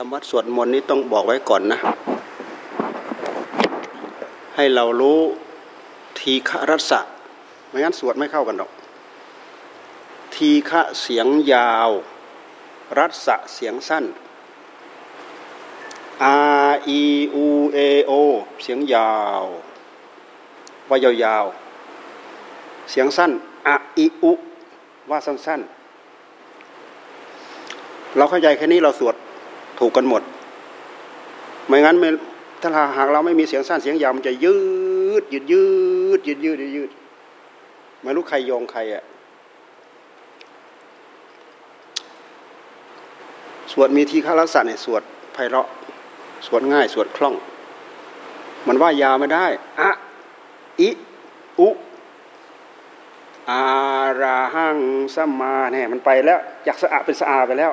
ธรรมะสวดมนต์นี้ต้องบอกไว้ก่อนนะ ให้เรารู้ทีฆรัศะไม่งั้นสวดไม่เข้ากันหรอก ทีฆะเสียงยาว รัศะเสียงสั้น R E U A O เสียงยาวว่ายาวๆ เสียงสั้นอะอิอุว่าสั้นๆ เราเข้าใจแค่นี้เราสวด ถูกกันหมด ไม่งั้นไม่ถ้าหากเราไม่มีเสียงสั้นเสียงยาวมันจะยืดยืดยืดยืดยืดยืดไม่รู้ใครโยงใครอะสวดมีทีฆารัศเนี่ยสวดไพเราะสวดง่ายสวดคล่อง มันว่ายาวไม่ได้อะอิอุอาราหังสัมมาเนี่ยมันไปแล้วจากสะอาเป็นสะอาไปแล้ว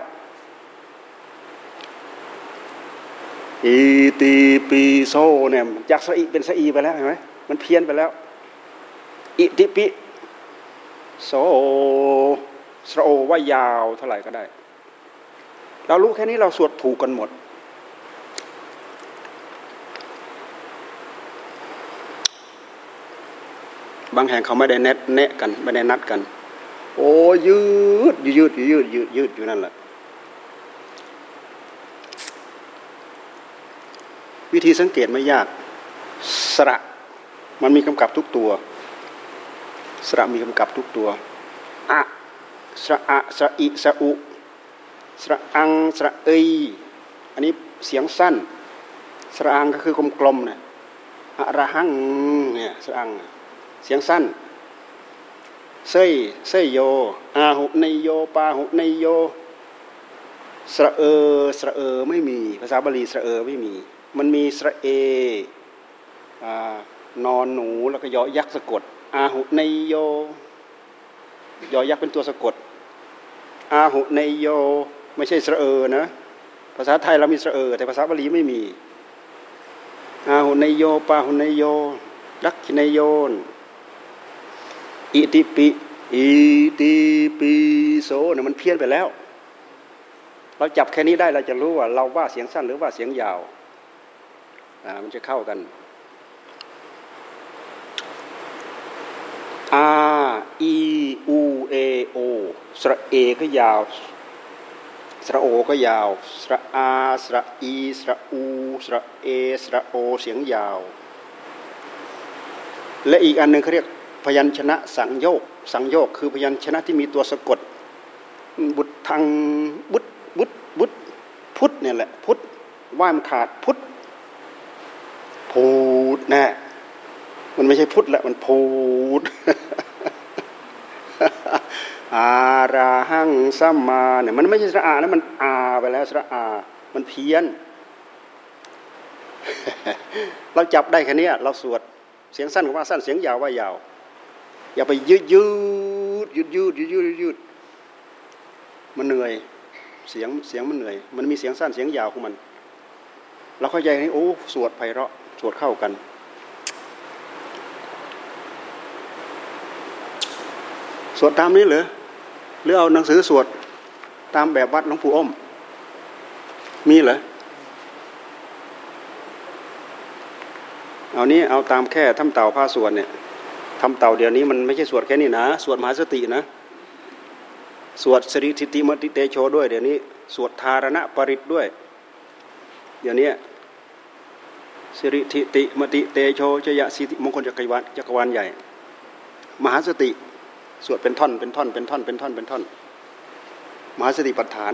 อีตีปีโซเนี่ยจากสอีเป็นสอีไปแล้วเห็นไหมมันเพี้ยนไปแล้วอิติปิโซสโอว่ายาวเท่าไหร่ก็ได้ เรารู้แค่นี้เราสวดถูกกันหมด บางแห่งเขาไม่ได้เน็ตเนะกัน ไม่ได้นัดกัน โอ้ยืดยืดยืดยืดยืดอยู่นั่นแหละ วิธีสังเกตไม่ยากสระมันมีกำกับทุกตัว สระมีกำกับทุกตัวอะสระอะสระอิสระอุสระอังสระเอยอันนี้เสียงสั้น สระอังก็คือกลมๆนะอะระหังเนี่ยสระอังเสียงสั้นเซยเซยโยอาหุในโยปาหุในโยสระเอสระเอไม่มี ภาษาบาลีสระเอไม่มี มันมีสระเอนอนหนูแล้วก็ยอยักษ์สะกด อาหุในโย ยอยักษ์เป็นตัวสะกด อาหุในโย ไม่ใช่สระเอนะ ภาษาไทยเรามีสระเอแต่ภาษาบาลีไม่มี อาหุในโยปาหุในโยดักขินโยนอิติปิอิติปิโสเนี่ยมันเพี้ยนไปแล้ว เราจับแค่นี้ได้เราจะรู้ว่า เราว่าเสียงสั้นหรือว่าเสียงยาว มันจะเข้ากัน R E U A O สระเอก็ยาว สระโอก็ยาว สระอา สระอี สระอู สระเอ สระโอ เสียงยาว และอีกอันหนึ่งเขาเรียกพยัญชนะสังโยก สังโยกคือพยัญชนะที่มีตัวสะกด บุตรทางบุตรบุตรบุตรพุทธเนี่ยแหละ พุทธว่ามขาดพุทธ ดแน่มันไม่ใช่พุทธละมันพูดอาราหังสัมมาเนี่ยมันไม่ใช่สระอานะมันอาไปแล้วสระอา มันเพี้ยน เราจับได้แค่นี้เราสวดเสียงสั้นกว่าสั้นเสียงยาวว่ายาว อย่าไปยืดยืดยืดยืดยืดยืดยืดมันเหนื่อยเสียงเสียงมันเหนื่อย มันมีเสียงสั้นเสียงยาวของมัน เราเข้าใจนี่โอ้สวดไพเราะ วดเข้ากัน สวดตามนี้เหรอหรือเอาหนังสือสวดตามแบบวัดหลวงปู่อ้อม มีเหรอเอานี้เอาตามแค่ทำเต่าผ้าสวดเนี่ยทำเต่าเดี๋ยวนี้มันไม่ใช่สวดแค่นี้นะ สวดมหาสตินะ สวดสริทิติมติเตโชด้วยเดี๋ยวนี้ สวดธารณะปริตด้วย เดี๋ยวนี้ สิริทิติมติเตโชชยสิติมงคลจักรวาลจักรวาลใหญ่ มหาสติสวดเป็นท่อนเป็นท่อนเป็นท่อนเป็นท่อนเป็นท่อน มหาสติปัฏฐาน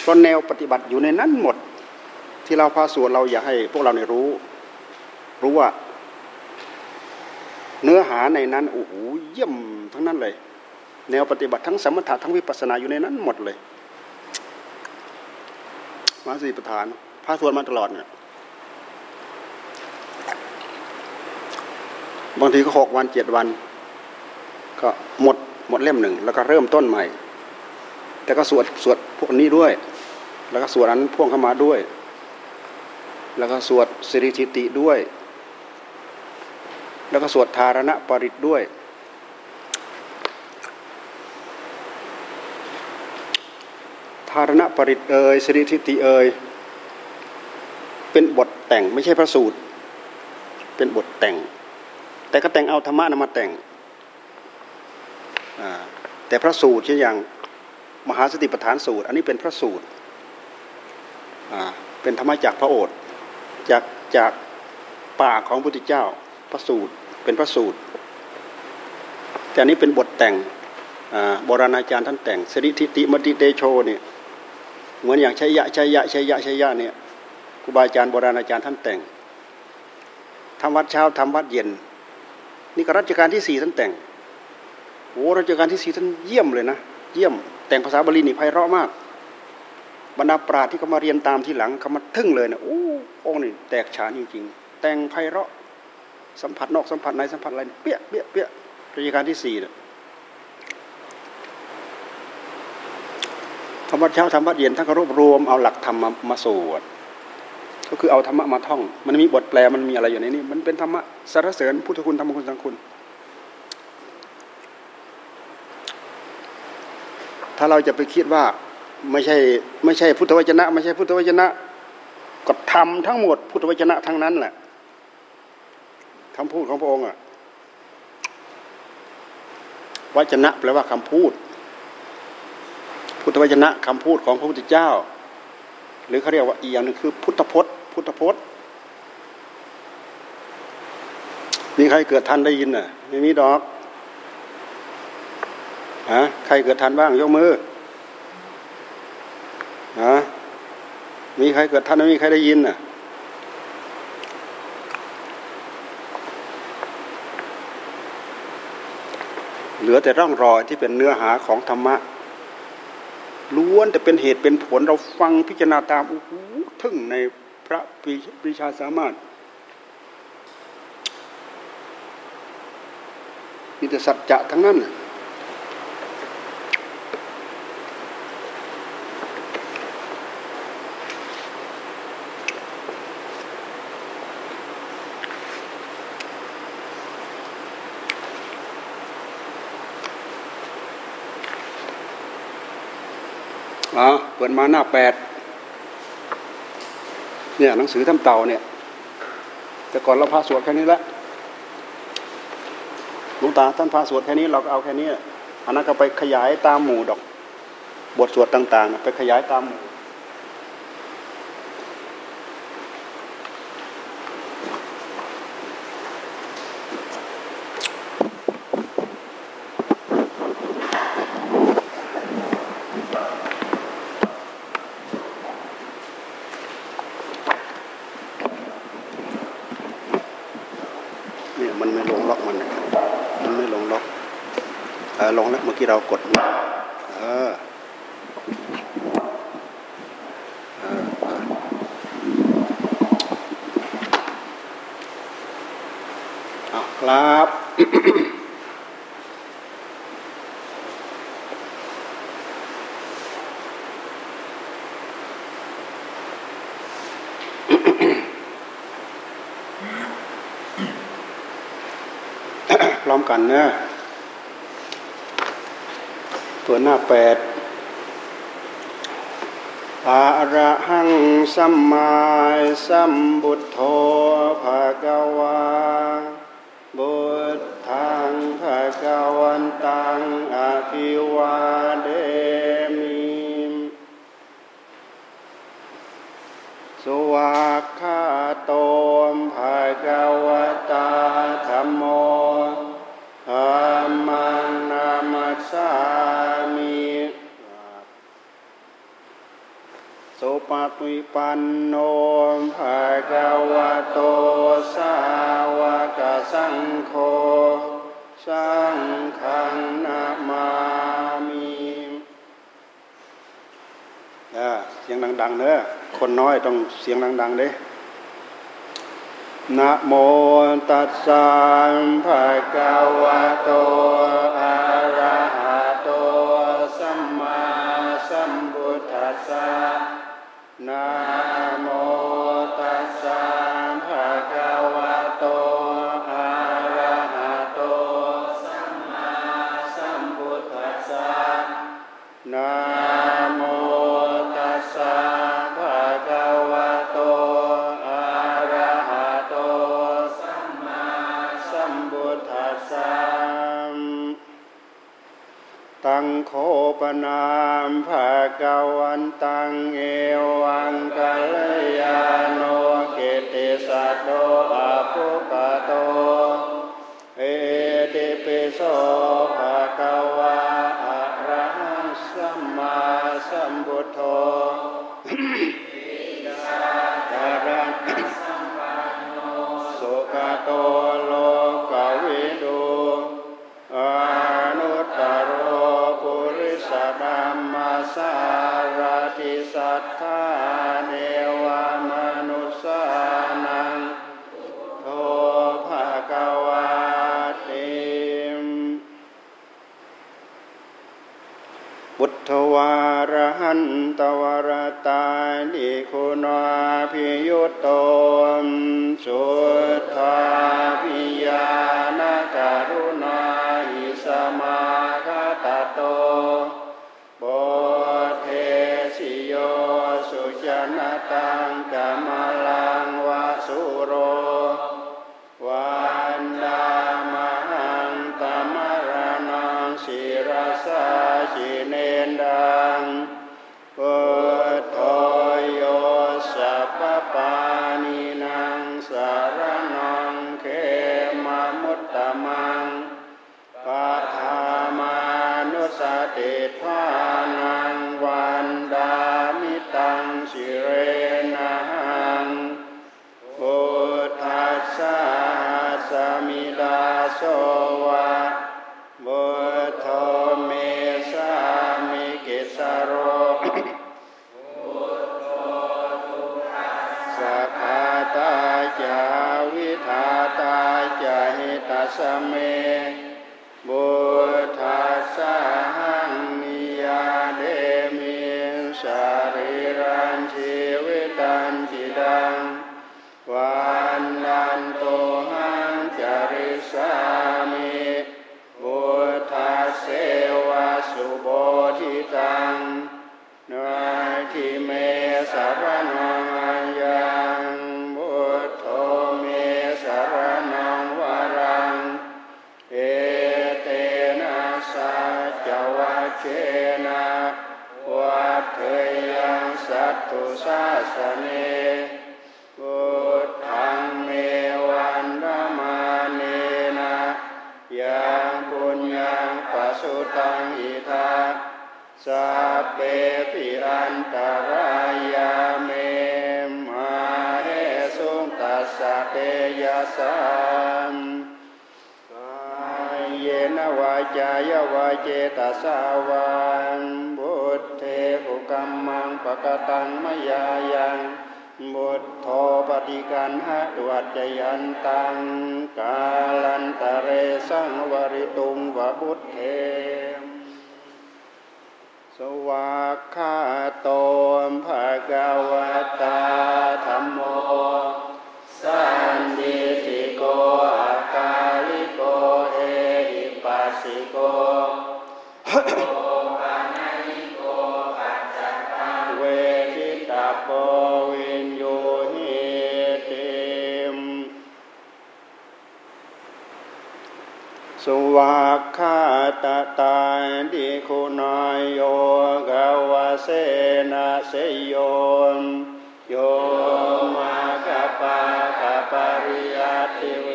เพราะแนวปฏิบัติอยู่ในนั้นหมด ที่เราพาสวดเราอยากให้พวกเราในรู้ รู้ว่า เนื้อหาในนั้นโอ้โหเยี่ยมทั้งนั้นเลย แนวปฏิบัติทั้งสมถะทั้งวิปัสสนาอยู่ในนั้นหมดเลย มหาสติปัฏฐานพาสวดมาตลอดเนี่ย บางทีก็หกวันเจ็ดวัน ก็หมดหมดเล่มหนึ่ง แล้วก็เริ่มต้นใหม่ แต่ก็สวดสวดพวกนี้ด้วย แล้วก็สวดอันพ่วงเข้ามาด้วย แล้วก็สวดสิริทิติด้วย แล้วก็สวดธารณะปริตด้วยธารณปริตเอยสิริทิติเอยเป็นบทแต่งไม่ใช่พระสูตร เป็นบทแต่ง แต่ก็แต่งเอาธรรมะนำมาแต่งแต่พระสูตรเช่นอย่างมหาสติปัฏฐานสูตร อันนี้เป็นพระสูตรเป็นธรรมะจากพระโอษฐ์จากจากปากของพระพุทธเจ้าพระสูตรเป็นพระสูตร แต่อันนี้เป็นบทแต่งโบราณอาจารย์ท่านแต่งสริทิติมติเตโชเนี่ยเหมือนอย่างชัยยะชัยยะชัยยะชัยยะเนี่ยครูบาอาจารย์โบราณอาจารย์ท่านแต่งทำวัดเช้าทำวัดเย็น นี่ก็รัชกาลที่สี่ท่านแต่งโอ้รัชกาลที่สี่ท่านเยี่ยมเลยนะ เยี่ยม แต่งภาษาบาลีนี่ไพเราะมาก บรรดาปราชญ์ที่เขามาเรียนตามทีหลังเขามาทึ่งเลยนะโอ้องค์นี่แตกฉานจริงๆ แต่งไพเราะสัมผัสนอกสัมผัสในสัมผัสอะไรเปี้ยเปี้ยเปี้ยรัชกาลที่สี่เนี่ยทำวัดเช้าทำวัดเย็นท่านก็รวบรวมเอาหลักธรรมมาสวด ก็คือเอาธรรมะมาท่อง มันมีบทแปลมันมีอะไรอยู่ในนี้ มันเป็นธรรมะสารเสริญพุทธคุณธรรมคุณสังคุณ ถ้าเราจะไปคิดว่าไม่ใช่ไม่ใช่พุทธวจนะ ไม่ใช่พุทธวจนะก็ทำทั้งหมดพุทธวจนะทั้งนั้นแหละคำพูดของพระองค์อะวจนะแปลว่าคำพูด พุทธวจนะคำพูดของพระพุทธเจ้า หรือเขาเรียกว่าอีกอย่างหนึ่งคือ พุทธพจน์ พุทธพจน์มีใครเกิดทันได้ยินอะไม่มีดอกฮะใครเกิดทันบ้างยกมือฮะมีใครเกิดทันไม่มีใครได้ยินอะเหลือแต่ร่องรอยที่เป็นเนื้อหาของธรรมะล้วนแต่เป็นเหตุเป็นผลเราฟังพิจารณาตามโอ้โหทึ่งใน ระปรีชาสามารถมีแต่สัจจะทั้งนั้นอ่าเปิดมาหน้าแปด เนี่ยหนังสือทำเต่าเนี่ย แต่ก่อนเราพาสวดแค่นี้ละหลวงตาท่านพาสวดแค่นี้เราก็เอาแค่นี้อันนั้นก็ไปขยายตามหมู่ดอก บทสวดต่าง ๆ ไปขยายตามหมู่ที่ เรากดเออเอาครับพร้อมกันเนะ ตัวหน้าแปดอะระหังสัมมาสัมบุตโธภะกวา ปปิปันโนภะคะวะโตสาวกสังโฆสังฆนามามิเสียงดังๆเนอะคนน้อยต้องเสียงดังๆเด้นะโมตัสสะภะคะวะโตอะระหะ นะ คปนามภาควันตังเอวังกัลยาโนเกติสัตโตอาภุกโต เอติปิโสภะคะวาอะระหังสัมมาสัมพุทโธจารังสุขโต สารติสัทธาเนวมนุสานังโทภะควาติบุตถวารหันตวรตานิคุณาพิยุตโตมสุทธาพิยานาการุณาหิสมาคตโต ตังกามลังวาสุโรวันดามหังตมรนังศิรสาจิ เตยสัมกายเยนวาจายวาเจตสาวันบุตเทภุกัมมังปะกตังมยายังบุตโธปฏิกันหะตวัจยันตัง กาลันตะเรสังวริตุงวะบุตเทสวากขาโตมภะกวตาธรรมโม นติติโกอาคาลิโกเอหิปัสสิโกโกกานิโกภัจจตาเวทิตาโปวินโยหิติมสุวากขาตาตาดิคุณายโยกาวาเสนาเสยโยโย ปริยติว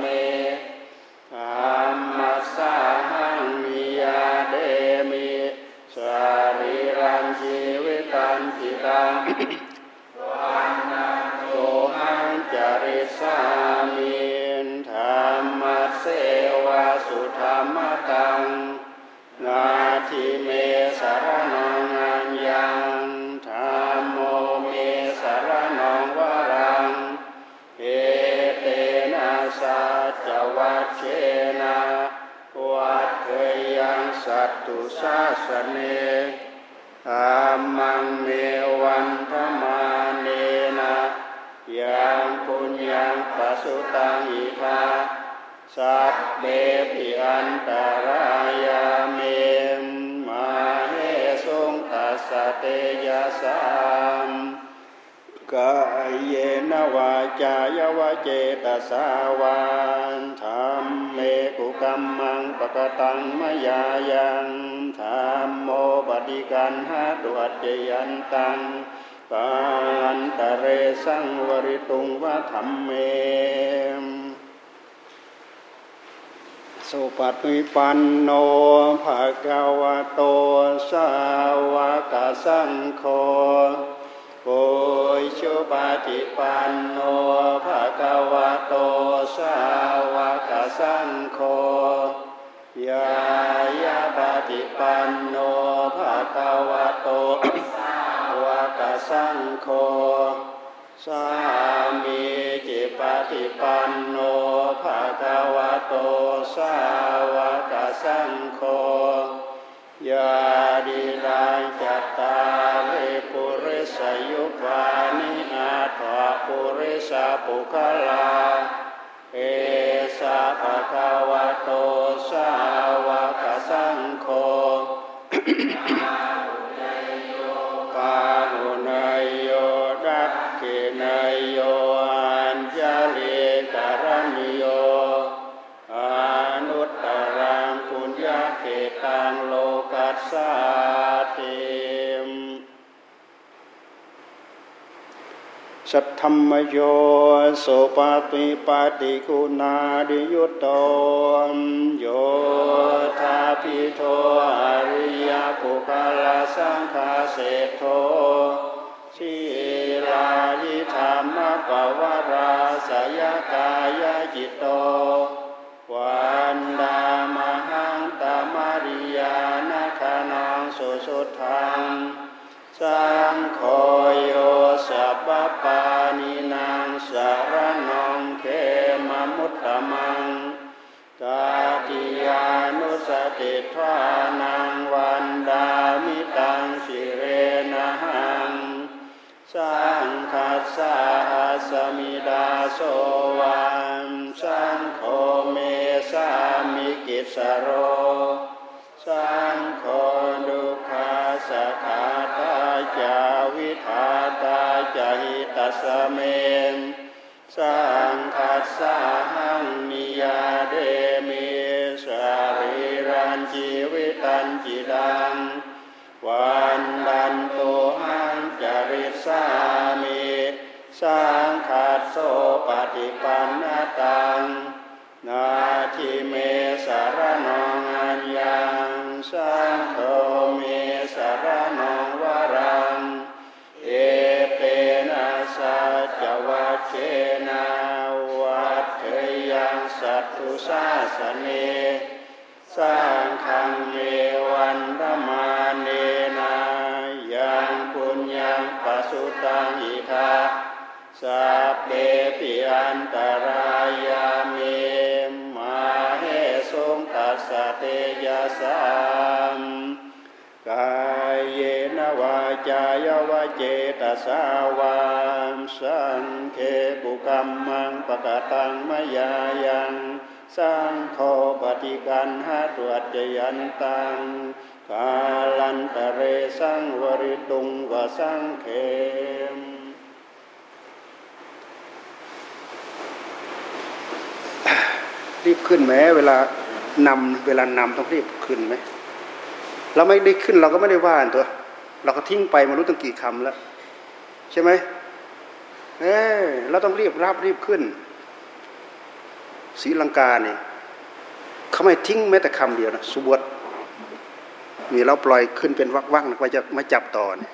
เม จายวะเจตสาวานธรรมเมกุกัมมังปะกตังมยายังธรรมโมปฏิกันหาตวัจเจยันตังปันตะเรสังวริตุงวะธรรมเมสุปฏิปันโนภะคะวะโตสาวกสังโฆ โอยชุปฏิปันโนภะคะวะโตสาวกสังโฆยายาปฏิปันโนภะคะวะโตสาวกสังโฆสามีจิปฏิปันโนภะคะวะโตสาวกสังโฆยา สยุปานิอาถาปุริสปุคลา เอสะภะคะวะโตสาวกสังโฆ สัทธรรมโยโสปฏิปฏิคุณาดิยุตโตโยธาพิโทอริยปุคลาสังฆาเศโทชีลายิธรรมปวาราสยกายจิตโต วันดามหังตามาริยานาคานังสุสุทังสังโฆโย สัพปานินางสารนองเขมมุตตมังตาติยานุสติทวานังวันดามิตังสิเรนะหังสังคัสสะสมิดาโสวันสังโฆเมสามิกิสโรสังโฆ จาหิตัสเมนสังคัสสะหังมิยาเดมิสรีรันชีวิตันจิดัง วันดันโตหังจริสามิสังขัสโสปฏิปันนตัง นาทิเมสารนองอัญญังสัง สัตตุสาสเนสังฆังเมวันธมาเนนายังปุญญังปัสุตังอิทาสัพเพปิอันตรายาเมมาเฮสุงตัสเตยสามกายเยนวาจายวะเจตสาวามสังเคปุกัมมังปะกตังมยายัง สังโฆปฏิกันหาตรวจจยันตังกาลันตะเรสังวริตุงวสังเขมรีบขึ้นไหมเวลานำเวลานำต้องรีบขึ้นไหมเราไม่ได้ขึ้นเราก็ไม่ได้ว่านตัว เราก็ทิ้งไปมารู้ตั้งกี่คำแล้ว ใช่ไหมเออเราต้องรีบรับรีบขึ้น ศรีลังกาเนี่ยเขาไม่ทิ้งแม้แต่คำเดียวนะสุบวดมีเราปล่อยขึ้นเป็นวักๆนะว่าจะมาจับต่อเนี่ย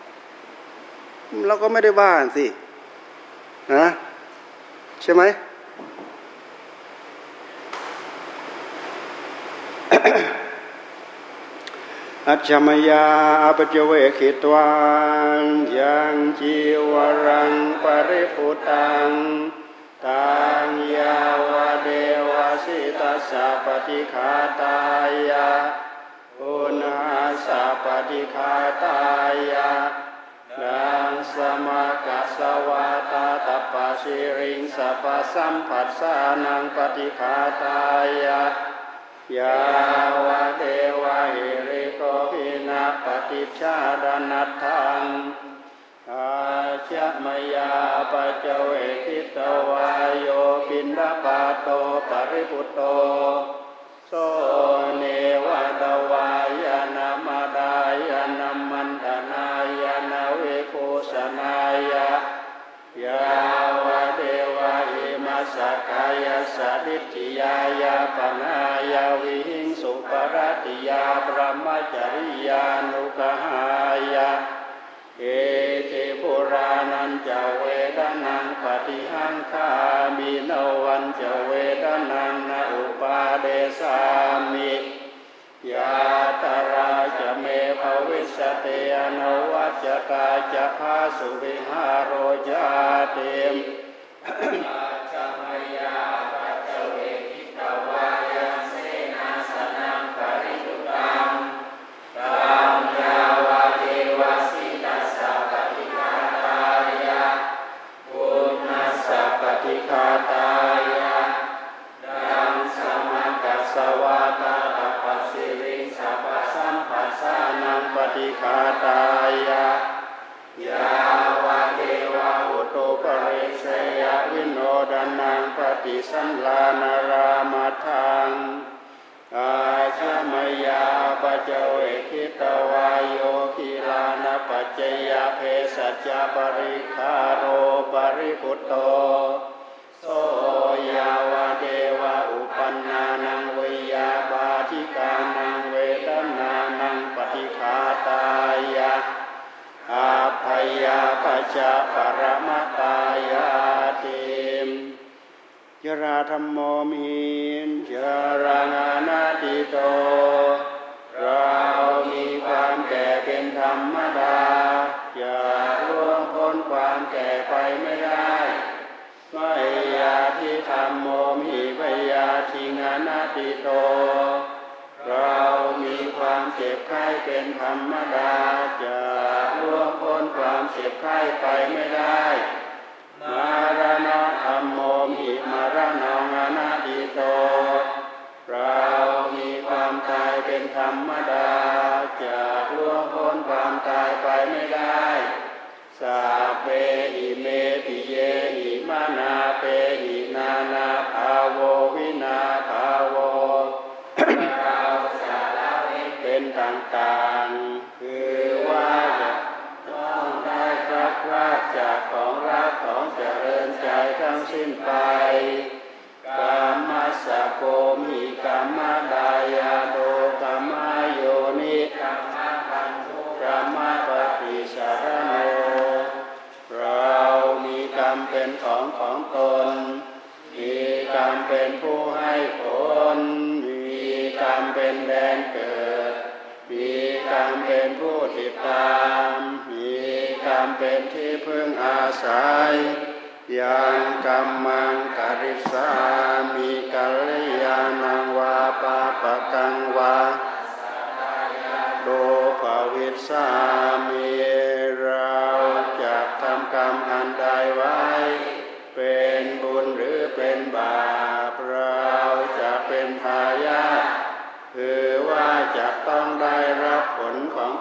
เราก็ไม่ได้ว่าสินะใช่ไหมอัจฉมยาอปจเวขิตวันยังจีวรังปริพุตัง ตังยาวเดวสิตัสสะปฏิคาตายาอุณาสะปฏิคาตายาดังสมกัสวาตาตปะชิริงสัพสัมผัสสานังปฏิคาตายายาวเดวะหิริโกหินาปฏิชาดานัตถังอา ชมยาปเจเวทิตวายโยปินดาปาโตปริพุตโตโสเนวะดวายานามดายานามันธนายานาเวโคสนายายาวเดวะอิมาสกายสดิจิยายาปนายาวิหิงสุปรติยาปรมจริยานุกหายาเอ รานันจะเวดนังปฏิหังคามินวันจะเวดนังนาอุปาเดสามิยาตาราจะเมภวิสเตอนวัจกาจะพาสุวิหารโรจาเตม นังปฏิคาตายายาวะเทวะอุตุปริเสยวิโนดานังปฏิสันลานารามาทังอาชมยาปเจเวคิตวายโยคิลานปัจจยเพสัจจปริคาโรปริพุตโตโสยาวะเดวะอุปันนานังเวยาบาทิกา ตายะอาภัยาปัจจปรมตายาติมยราธรรมโมมินยรานานาติโต เรามีความแก่เป็นธรรมดา อย่าล่วงพ้นความแก่ไปไม่ได้ไม่ยาที่ธรรมโมมิพยาทิงานาติโต เรา เจ็บไข้เป็นธรรมดาจะล่วงพ้นความเจ็บไข้ไปไม่ได้ มารณะธรรมโมมิมารณงานาติโต เรามีความตายเป็นธรรมดาจะล่วงพ้นความตายไปไม่ได้สา ต่างๆ คือว่าจะต้องได้พลัดพรากจากของรักของเจริญใจทั้งสิ้นไปกามมัสะโกมิกามมดายาโดกามมโยนิกามมปันทุกามมปฏิสารโนเรามีกรรมเป็นของของตน มีกรรมเป็นผู้ให้ผลมีกรรมเป็นแดนเกิด กรรมเป็นผู้ติดตาม มีกรรมเป็นที่พึ่งอาศัยยังกรรมังกริสามีกัลยาณังวาปาปะกังวาโดภาวิสามีเราจะทำกรรมอันใดไว้เป็น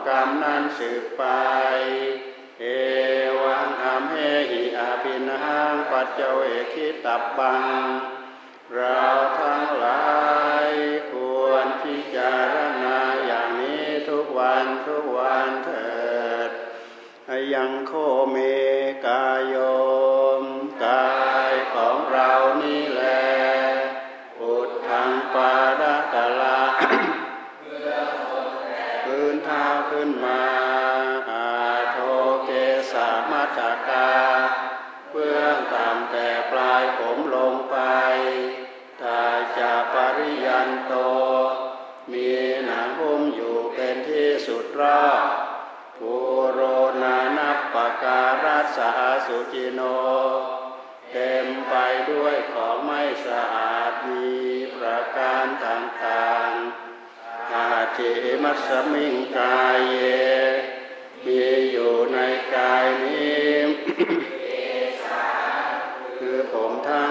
กรรมนั้นสืบไป เอวังอามเฮหิอาปินหังปัจเจเวคิตับบัง เราทั้งหลายควรพิจารณาอย่างนี้ทุกวันทุกวันเถิดยังโคเมกายโย เบื้องต่ำแต่ปลายผมลงไปถ้าจะปริยันโต มีหนังหุ้มอยู่เป็นที่สุดรอบภูโรนานับปการัสาสุจิโน เต็มไปด้วยของไม่สะอาดมีประการต่างๆอาทิมัสมิงกายเย มีอยู่ในกายนี้คือผมทั้ง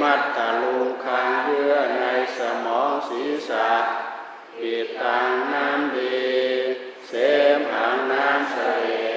มัตตาลุงคังเยื่อในสมองศีรษะปิดตังน้ำดี เสมหางน้ำเสด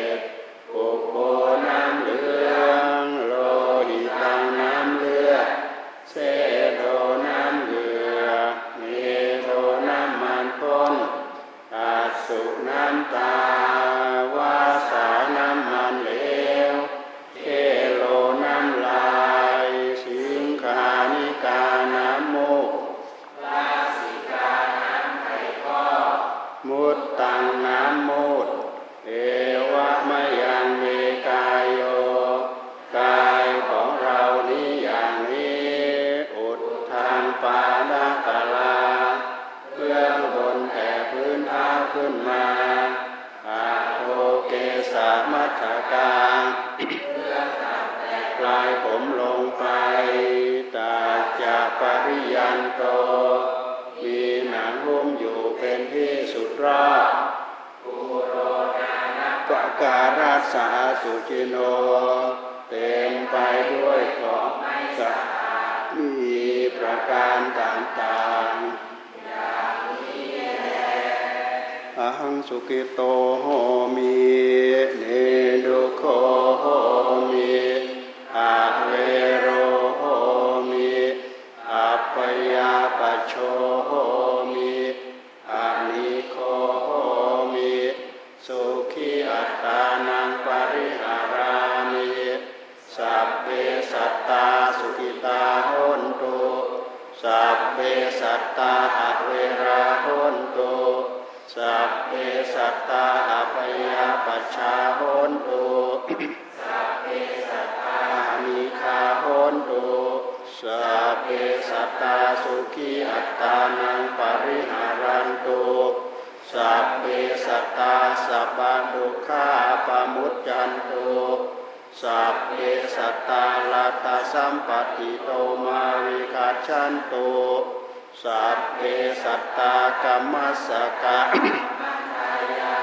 มัทกาปลายผมลงไป ตาจากปริยันโต มีหนังหุ้มอยู่เป็นที่สุดรอบปะการัสาสุจิโน เต็มไปด้วยของสะอาดมีประการต่างๆ หังสุกิโตโหมิเนดุโคโหมิอาเวโรโหมิอัปยาปโชโหมิอานิโคโหมิสุขีอัตตานังปริหารามิสัพเพสัตตาสุขิตาโหนตุสัพเพสัตตาอเวราโหนตุ สัพเพสัตตาอัปยาปัชชาโหนตุสัพเพสัตตาอานิคาโหนตุสัพเพสัตตาสุขีอัตตานังปริหารันตุสัพเพสัตตาสัพพะดุขาปามุจจันตุสัพเพสัตตาลัตตาสัมปติโตมาวิคัจฉันตุ สัพเพสัตตากรรมสกะ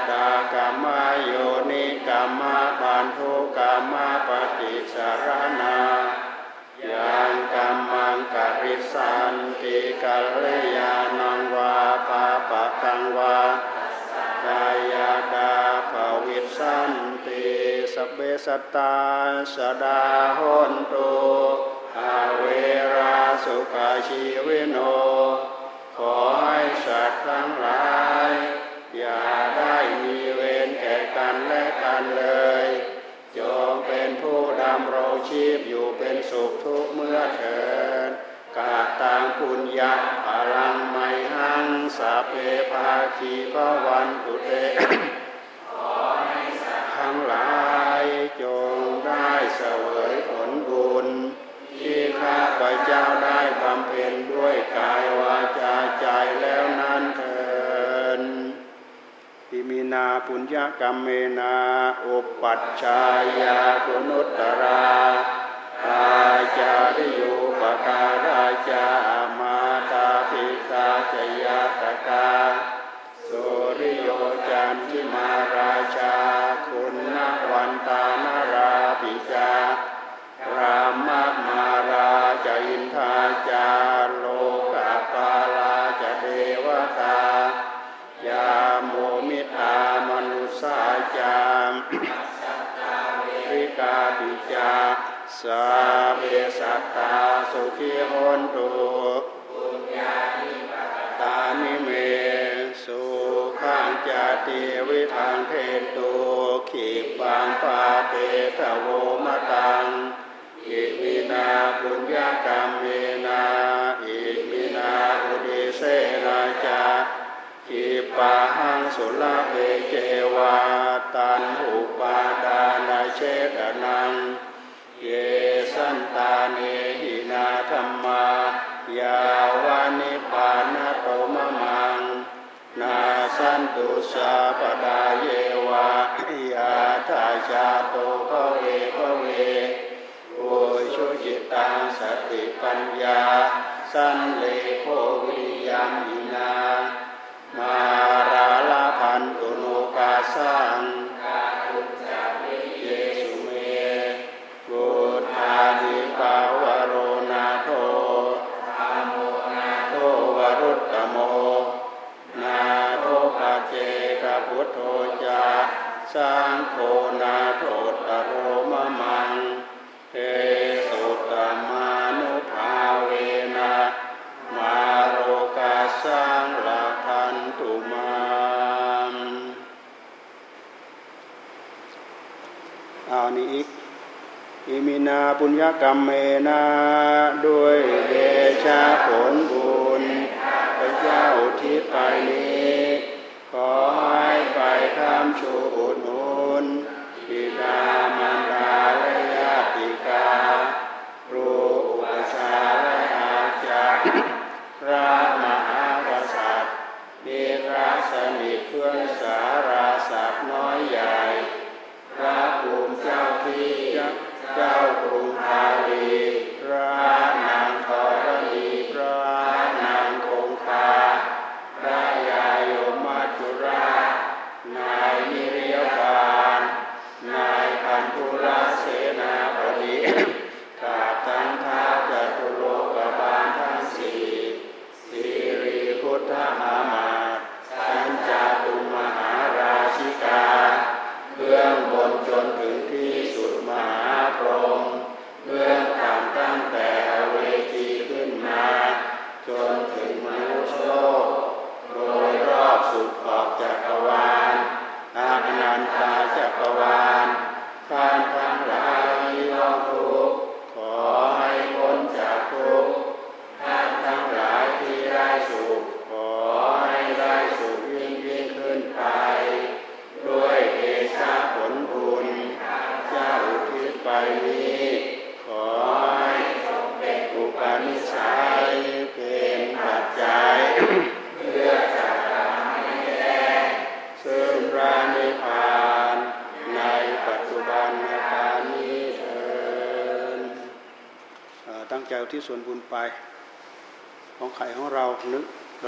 ดากรรมโยนิกรรมบันทุกรรมปฏิสารนายังกรรมังกริสันติกัลยาณังวาปาปะกังวากายาดาภวิสันติสัพเพสัตตาสดาหนตุ อาเวราสุขาชีวิโน ขอให้สัตว์ทั้งหลาย อย่าได้มีเวรแก่กันและกันเลย จงเป็นผู้ดำรงชีพอยู่เป็นสุขทุกเมื่อเถิดกาตังปุญญาพลังไมหังสาเพภาคีพวันตุเตทั้งหลายจงได้เสวยผล ปุญญกรรมเมนาอุปัชฌายาคุณุตตราอาจาริโยปการาจามาตาปิตาจยาตกาสุริโยจันทิมาราชาคุณนวันตานราปิจารามมาราจอินทาจา กาปิจะ สัพเพ สัตตาสุขีโหนตุตานิเมสุขัง จะ ติวิธังเทนตุขิปปังปาเปถะโวมะตังอิมินาปุญญะกัมเมนะ อิมิ ขิปปาหังสุละเวเจวาตันอุปาดานาเชตนัง เยสันตาเนหินาธรรมายาวานิปานโตมะมัง นาสันตุสาปดาเยวายาทาชาโตภเวภเวโอชุจิตังสติปัญญา สันเลโควิริยัมหินา มาราลาพันตุโนกาสังเยสุเมพุทานิปาวโรนาโทโมนาโทวรุตตโม นาโทปัจเจกพุทโธจาสังโฆนาโทตโรมะมังเอสุตมานุภาเวนะมาโรกาสังละพันตุมัง เอานี้อีกอิมินาปุญญกรรมเมนาด้วยเดชาผลบุญพระเจ้าทิศไปนี้ ขอให้ไปข้ามชูอุดหนุนบิดามาร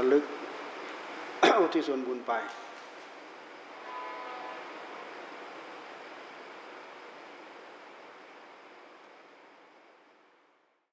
ระลึกอุที่ส่วนบุญไป